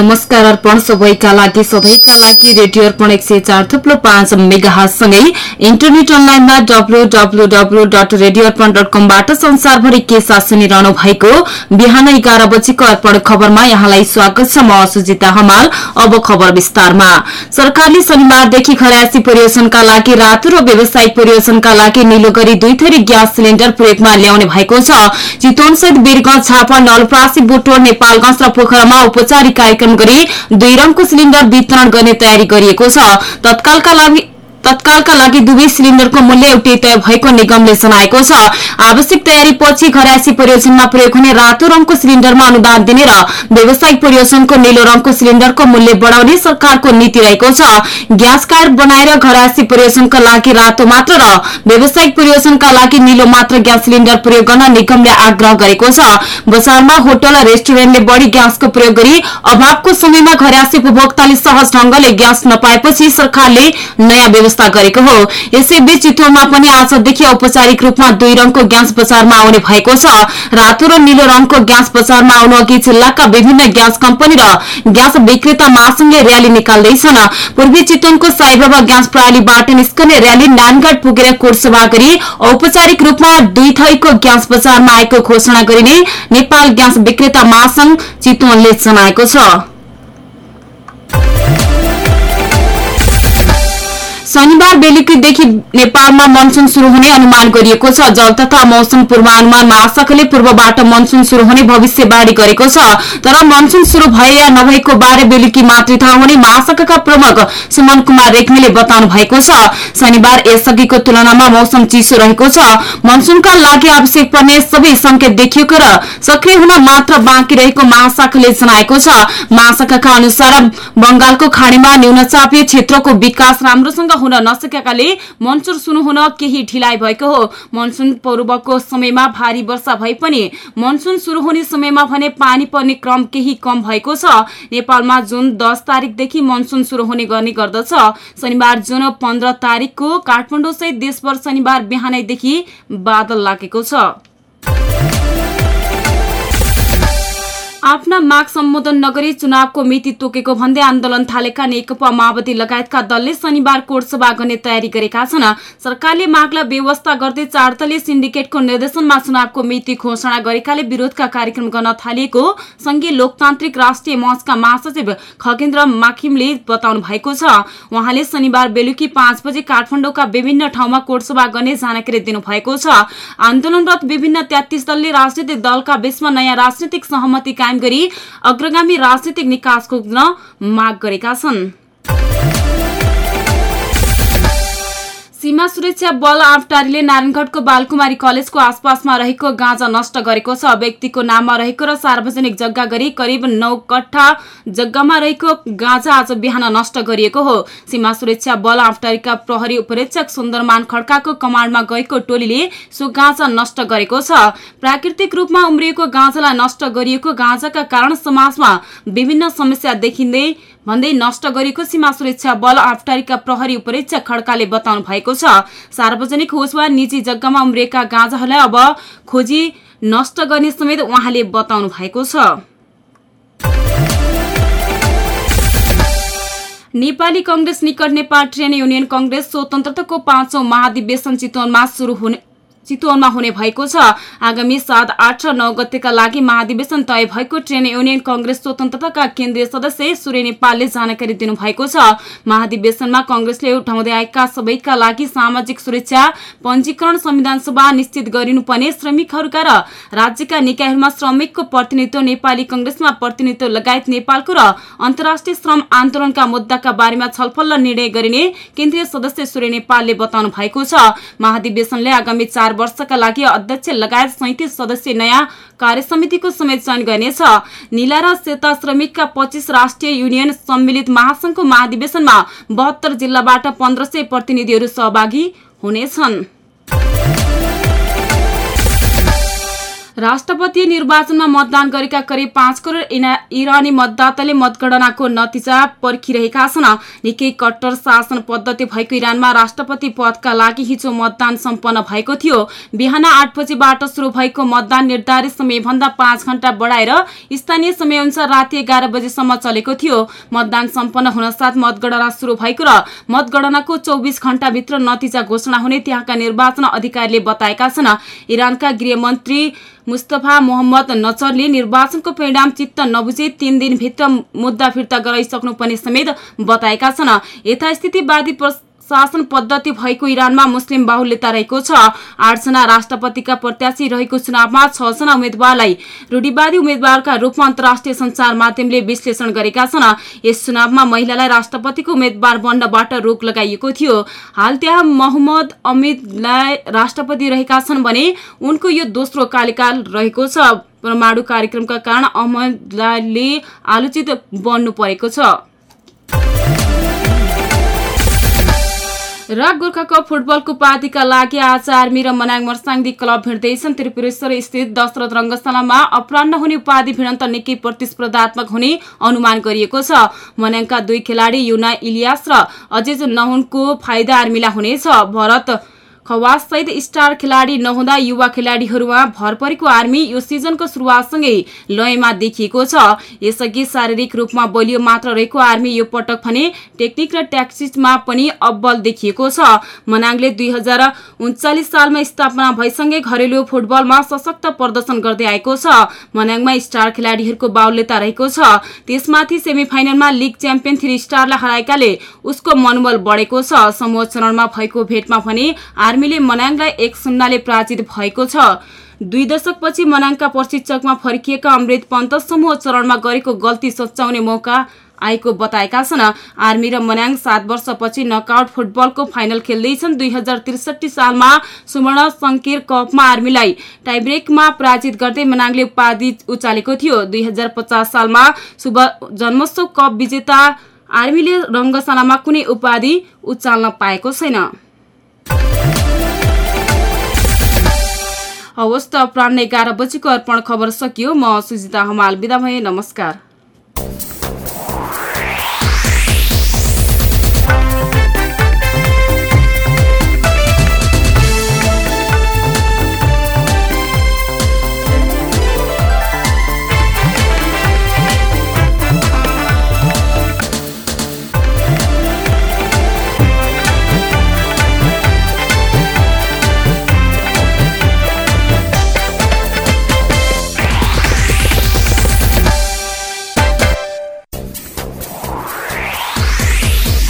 नमस्कार अर्पण सबैका लागि सधैँका लागि रेडियो अर्पण एक सय चार थुप्लो पाँच मेगासँगै इन्टरनेट अनलाइनमा W W W dot radio Arpan dot कमबाट संसारभरि के साथ सुनिरहनु भएको बिहान एघार बजेको अर्पण खबरमा यहाँलाई स्वागत छ। म सुजिता हमाल अब खबर विस्तारमा। सरकारले शनिबारदेखि खरासी परियोजनका लागि रातो र व्यावसायिक परियोजनका लागि निलो गरी दुई थरी ग्यास सिलिण्डर प्रयोगमा ल्याउने भएको छ। चितवनसहित वीरगंज झापा नलप्रासी बुटोर नेपालगंज र पोखरामा औपचारिक कार्यक्रम गरी दुई रङको सिलिण्डर वितरण गर्ने तयारी गरिएको छ। तत्कालका लागि तत्कालका लागि दुवै सिलिण्डरको मूल्य एउटै तय भएको निगमले जनाएको छ। आवश्यक तयारी पछि घरासी परियोजनमा प्रयोग हुने रातो रङको सिलिण्डरमा अनुदान दिने र व्यावसायिक परियोजनको निलो रङको सिलिण्डरको मूल्य बढ़ाउने सरकारको नीति रहेको छ। ग्यास कार्ड बनाएर घरासी परियोजनका लागि रातो मात्र र व्यावसायिक परियोजनका लागि निलो मात्र ग्यास सिलिण्डर प्रयोग गर्न निगमले आग्रह गरेको छ। बजारमा होटल र रेस्टुरेन्टले बढ़ी ग्यासको प्रयोग गरी अभावको समयमा घरासी उपभोक्ताले सहज ढंगले ग्यास नपाएपछि सरकारले नयाँ व्यवस्था गरेको हो। यसैबीच चितवनमा पनि आजदेखि औपचारिक रूपमा दुई रङको ग्यास बजारमा आउने भएको छ। रातो र निलो रङको ग्यास बजारमा आउनु अघि जिल्लाका विभिन्न ग्यास कम्पनी र ग्यास विक्रेता महासंघले र्याली निकाल्दैछन्। पूर्वी चितवनको साईबाबा ग्यास प्रणालीबाट निस्कने र्याली नानगढ पुगेर कोटसभा गरी औपचारिक रूपमा दुई थरीको ग्यास बजारमा आएको घोषणा गरिने नेपाल ग्यास विक्रेता महासंघ चितवनले जनाएको छ। शनिबार बेलुकीदेखि नेपालमा मनसुन शुरू हुने अनुमान गरिएको छ। जल तथा मौसम पूर्वानुमान महाशाखाले पूर्वबाट मनसुन शुरू हुने भविष्यवाणी गरेको छ। तर मनसुन शुरू भए या नभएको बारे बेलुकी मात्रै थाहा हुने महाशाखाका प्रमुख सुमन कुमार रेग्मीले बताउनु भएको छ। शनिबार यसअघिको तुलनामा मौसम चिसो रहेको छ। मनसुनका लागि आवश्यक पर्ने सबै संकेत देखिएको र सक्रिय हुन मात्र बाँकी रहेको महाशाखाले जनाएको छ। महाशाखाका अनुसार बंगालको खाड़ीमा न्यूनचापीय क्षेत्रको विकास राम्रोसँग हुन नसकेकाले मनसुन शुरू हुन केही ढिलाइ भएको हो। मनसुन पूर्वको समयमा भारी वर्षा भए पनि मनसुन शुरू हुने समयमा भने पानी पर्ने क्रम केही कम भएको छ। नेपालमा जुन दस तारिकदेखि मनसुन शुरू हुने गर्ने गर्दछ शनिबार जुन पन्ध्र तारिकको काठमाडौँ सहित देशभर शनिबार बिहानैदेखि बादल लागेको छ। आफ्ना माग सम्बोधन नगरी चुनावको मिति तोकेको भन्दै आन्दोलन थालेका नेकपा माओवादी लगायतका दलले शनिबार कोटसभा गर्ने तयारी गरेका छन्। सरकारले मागलाई व्यवस्था गर्दै चार सिन्डिकेटको निर्देशनमा चुनावको मिति घोषणा गरेकाले विरोधका कार्यक्रम गर्न थालिएको संघीय लोकतान्त्रिक राष्ट्रिय मञ्चका महासचिव खगेन्द्र माखिमले बताउनु भएको छ। उहाँले शनिबार बेलुकी पाँच बजे काठमाडौँका विभिन्न ठाउँमा कोटसभा गर्ने जानकारी दिनुभएको छ। आन्दोलनरत विभिन्न तेत्तीस दलले राजनीतिक दलका बीचमा नयाँ राजनीतिक सहमति कायम गरी अग्रगामी राजनीतिक निकास खोज्न माग गरेका छन्। सीमा सुरक्षा बल आफटारीले नारायणगढको बालकुमारी कलेजको आसपासमा रहेको गाँजा नष्ट गरेको छ। व्यक्तिको नाममा रहेको र सार्वजनिक जग्गा गरी करिब नौ कट्ठा जग्गामा रहेको गाँजा आज बिहान नष्ट गरिएको हो। सीमा सुरक्षा बल आफटारीका प्रहरी उपरीक्षक सुन्दरमान खड्काको कमान्डमा गएको टोलीले सो गाँजा नष्ट गरेको छ। प्राकृतिक रूपमा उम्रिएको गाँजालाई नष्ट गरिएको गाँजाका कारण समाजमा विभिन्न समस्या देखिँदै भन्दै नष्ट गरेको सीमा सुरक्षा बल आफटारीका प्रहरी उपरीक्षक खड्काले बताउनु भएको छ। सार्वजनिक होस् वा निजी जग्गामा उम्रिएका गाँजाहरूलाई अब खोजी नष्ट गर्ने समेत उहाँले बताउनु भएको छ। नेपाली कंग्रेस निकट नेपाल ट्रेन युनियन कंग्रेस स्वतन्त्रताको पाँचौं महाधिवेशन चितवनमा शुरू हुने चितवनमा हुने भएको छ। आगामी सात आठ र नौ गतेका लागि महाधिवेशन तय भएको ट्रेन युनियन कंग्रेस स्वतन्त्रताका केन्द्रीय सदस्य सूर्य नेपालले जानकारी दिनुभएको छ। महाधिवेशनमा कंग्रेसले उठाउँदै आएका सबैका लागि सामाजिक सुरक्षा पञ्जीकरण संविधान सभा निश्चित गरिनुपर्ने श्रमिकहरूका र राज्यका निकायहरूमा श्रमिकको प्रतिनिधित्व नेपाली कंग्रेसमा प्रतिनिधित्व लगायत नेपालको र अन्तर्राष्ट्रिय श्रम आन्दोलनका मुद्दाका बारेमा छलफल र निर्णय गरिने केन्द्रीय सदस्य सूर्य नेपालले बताउनु भएको छ। महाधिवेशनले आगामी वर्षका लागि अध्यक्ष लगायत सैतिस सदस्य नयाँ कार्य समितिको समेत चयन गर्नेछ। निला र सेता श्रमिकका पच्चिस राष्ट्रिय युनियन सम्मिलित महासंघको महाधिवेशनमा बहत्तर जिल्लाबाट पन्ध्र सय प्रतिनिधिहरू सहभागी हुनेछन्। राष्ट्रपति निर्वाचनमा मतदान गरेका करिब पाँच करोड़ इरानी मतदाताले मतगणनाको नतिजा पर्खिरहेका छन्। निकै कट्टर शासन पद्धति भएको इरानमा राष्ट्रपति पदका लागि हिजो मतदान सम्पन्न भएको थियो। बिहान आठ बजेबाट शुरू भएको मतदान निर्धारित समयभन्दा पाँच घण्टा बढाएर स्थानीय समयअनुसार राति एघार बजेसम्म चलेको थियो। मतदान सम्पन्न हुन साथ मतगणना शुरू भएको र मतगणनाको चौबिस घण्टाभित्र नतिजा घोषणा हुने त्यहाँका निर्वाचन अधिकारीले बताएका छन्। इरानका गृहमन्त्री मुस्तफा मोहम्मद नचरले निर्वाचनको परिणाम चित्त नबुझे तीन दिनभित्र मुद्दा फिर्ता गराइसक्नुपर्ने समेत बताएका छन्। यथास्थितिवादी शासन पद्धति भएको इरानमा मुस्लिम बाहुल्यता रहेको छ। आठजना राष्ट्रपतिका प्रत्याशी रहेको चुनावमा छजना उम्मेद्वारलाई रूढिवादी उम्मेद्वारका रूपमा अन्तर्राष्ट्रिय संचार माध्यमले विश्लेषण गरेका छन्। यस चुनावमा महिलालाई राष्ट्रपतिको उम्मेद्वार बन्नबाट रोक लगाइएको थियो। हाल त्यहाँ मोहम्मद अमिदलाई राष्ट्रपति रहेका छन् भने उनको यो दोस्रो कार्यकाल रहेको छ। परमाणु कार्यक्रमका कारण अहमदलाई आलोचित बन्नु परेको छ। र गोर्खा कप फुटबलको उपाधिका लागि आज आर्मी र मनाङ मर्साङदी क्लब भिड्दैछन् त्रिपुरेश्वर स्थित दशरथ रङ्गशालामा अपरान्न हुने उपाधि भिडन्त निकै प्रतिस्पर्धात्मक हुने अनुमान गरिएको छ। मनाङका दुई खेलाडी युना इलियास र अजेज नहुनको फाइदा आर्मीलाई हुनेछ। भरत खवाससहित स्टार खेलाडी नहुँदा युवा खेलाडीहरूमा भर परेको आर्मी यो सिजनको सुरुवातसँगै लयमा देखिएको छ। यसअघि शारीरिक रूपमा बलियो मात्र रहेको आर्मी यो पटक भने टेक्निक र ट्याक्सिसमा पनि अब्बल देखिएको छ। मनाङले दुई सालमा स्थापना भइसँगै घरेलु फुटबलमा सशक्त प्रदर्शन गर्दै आएको छ। मनाङमा स्टार खेलाडीहरूको बाहुल्यता रहेको छ। त्यसमाथि सेमी फाइनलमा लिग च्याम्पियन थ्री स्टारलाई हराएकाले उसको मनोबल बढेको छ। समूह चरणमा भएको भेटमा भने आर्मीले मनाङलाई एक शून्यले पराजित भएको छ। दुई दशकपछि मनाङका प्रशिक्षकमा फर्किएका अमृत पन्त समूह चरणमा गरेको गल्ती सच्याउने मौका आएको बताएका छन्। आर्मी र मनाङ सात वर्षपछि नकआउट फुटबलको फाइनल खेल्दैछन्। दुई हजार त्रिसठी सालमा सुवर्ण संकीर कपमा आर्मीलाई टाइब्रेकमा पराजित गर्दै मनाङले उपाधि उचालेको थियो। दुई हजार पचास सालमा शुभ जन्मोत्सव कप विजेता आर्मीले रङ्गशालामा कुनै उपाधि उचाल्न पाएको छैन। हवस् त अपराह एघार बजीको अर्पण खबर सकियो। म सुजिता हमाल बिदा भए। नमस्कार।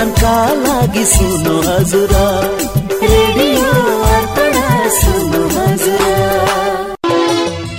मनोरञ्जनका लागि सुन्नु हजुर।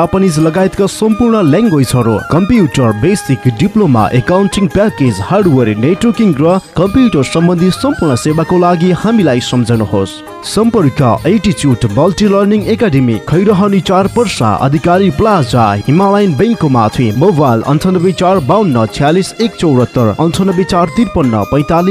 जापानिज लगायतका सम्पूर्ण ल्याङ्ग्वेजहरू computer basic diploma accounting package hardware networking र कम्प्युटर सम्बन्धी सम्पूर्ण सेवाको लागि हामीलाई सम्झनुहोस्। सम्पर्क एटिच्युट मल्टी लर्निङ एकाडेमी खैरहनी चार पर्सा अधिकारी प्लाजा हिमालयन ब्याङ्कको माथि मोबाइल अन्ठानब्बे चार बाहन्न छ्यालिस एक चौरात्तर अन्ठानब्बे चार त्रिपन्न पैँतालिस